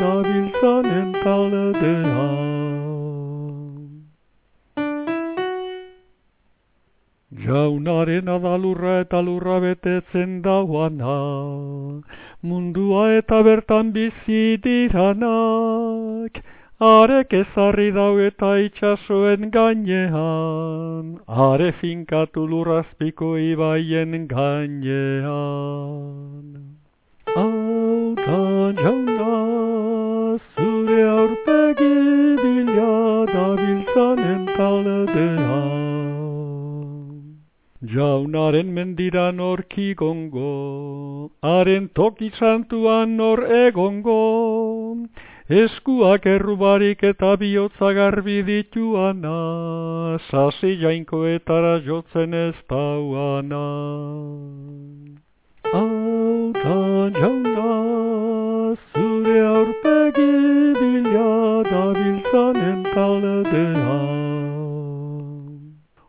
dabiltzanen taldean. Jaunaren adalurra eta lurra betetzen dauana, mundua eta bertan bizi diranak, arek ezarri dau eta itxasoen gainean, are finkatu lurrazpiko ibaien gainean. Dabiltzanen taldean. Jaunaren mendiran orki gongo, haren toki santuan nor egongo, eskuak errubarik eta bihotza garbi dituana, sasi jainkoetara jotzen ez dauana. Dabiltzanen taldean.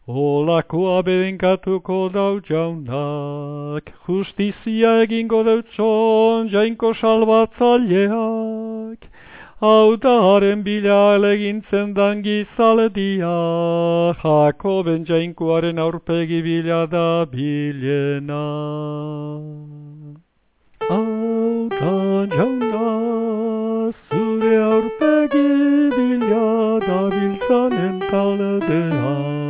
Olakoa bedenkatuko dau jaunak, justizia egingo deutzon jainko salbatzaileak, hau da haren bila elegintzen dan gizaldia, Jakoben jainkoaren aurpegi bila da bilena. Fran and Paula the Haan.